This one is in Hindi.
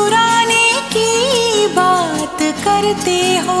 मुस्कुराने की बात करते हो।